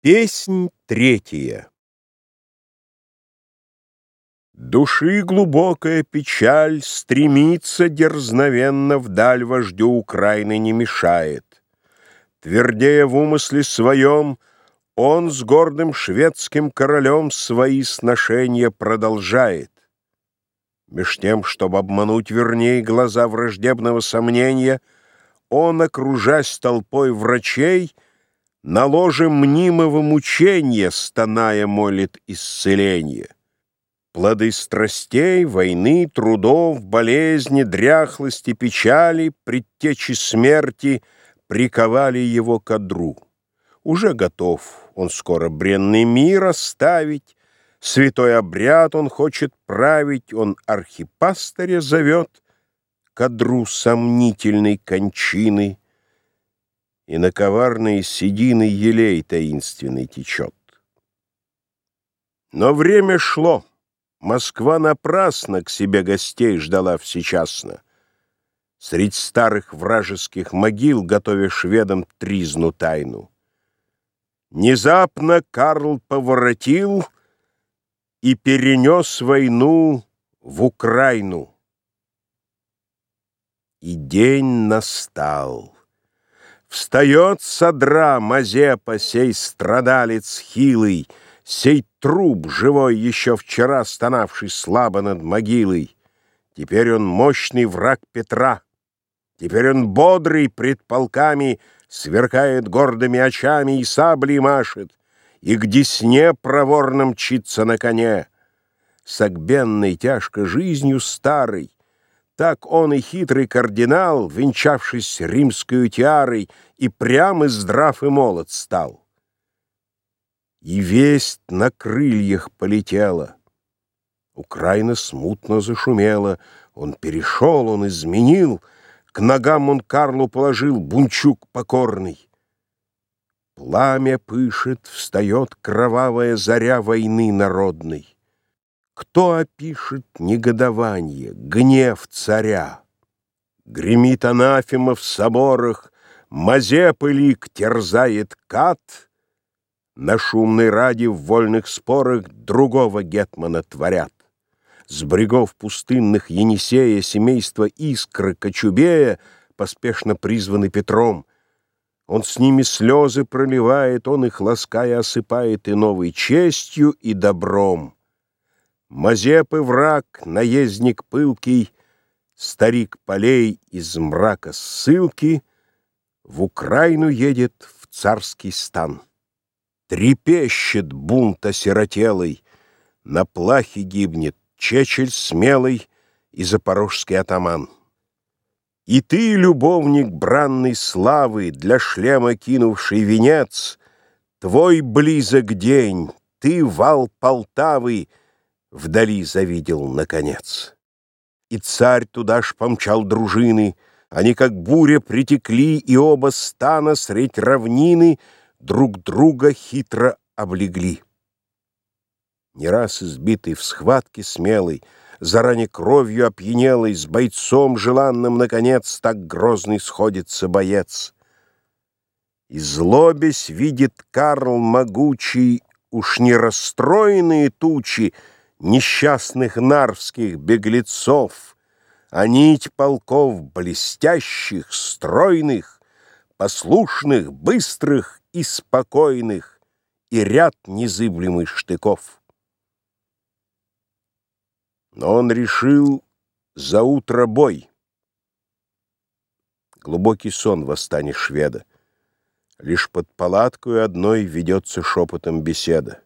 Песнь третья Души глубокая печаль Стремится дерзновенно вдаль Вождю Украины не мешает. Твердея в умысле своем, Он с гордым шведским королем Свои сношения продолжает. Меж тем, чтобы обмануть верней Глаза враждебного сомнения, Он, окружась толпой врачей, — на ложе мнимого мучения, стоная, молит исцеление. Плоды страстей, войны, трудов, болезни, дряхлости, печали, предтечи смерти приковали его к одру. Уже готов он скоро бренный мир оставить, святой обряд он хочет править, он архипастыря зовет к одру сомнительной кончины — и на коварные седины елей таинственный течет. Но время шло. Москва напрасно к себе гостей ждала всечасно. Средь старых вражеских могил, готовя шведам тризну тайну. Внезапно Карл поворотил и перенес войну в Украину. И день настал. Встает содра Мазепа, сей страдалец хилый, Сей труп живой, еще вчера стонавший слабо над могилой. Теперь он мощный враг Петра. Теперь он бодрый пред полками, Сверкает гордыми очами и саблей машет, И к десне проворно мчится на коне. Согбенный тяжко жизнью старый, так он и хитрый кардинал, венчавшись римскую тиарой, и прям и здрав и молод стал. И весть на крыльях полетела. Украина смутно зашумела, он перешел, он изменил, к ногам он Карлу положил бунчук покорный. Пламя пышет, встает кровавая заря войны народной. Кто опишет негодование, гнев царя? Гремит анафема в соборах, Мазепы лик терзает кат, На шумной ради в вольных спорах Другого гетмана творят. С брегов пустынных Енисея Семейство искры Кочубея Поспешно призваны Петром. Он с ними слезы проливает, Он их лаская осыпает И новой честью, и добром. Мазепы враг, наездник пылкий, Старик полей из мрака ссылки В Украину едет в царский стан. Трепещет бунт осиротелый, На плахе гибнет Чечель смелый И запорожский атаман. И ты, любовник бранной славы, Для шлема кинувший венец, Твой близок день, ты вал Полтавы, вдали завидел наконец. И царь туда ж помчал дружины, они как буря притекли, и оба стана средь равнины друг друга хитро облегли. Не раз избитый в схватке смелый, заранее кровью опьянелый, с бойцом желанным, наконец, так грозный сходится боец. И злобясь видит Карл могучий, уж не расстроенные тучи, несчастных нарвских беглецов, а нить полков блестящих, стройных, послушных, быстрых и спокойных, и ряд незыблемых штыков. Но он решил за утро бой. Глубокий сон восстане шведа. Лишь под палаткою одной ведется шепотом беседа.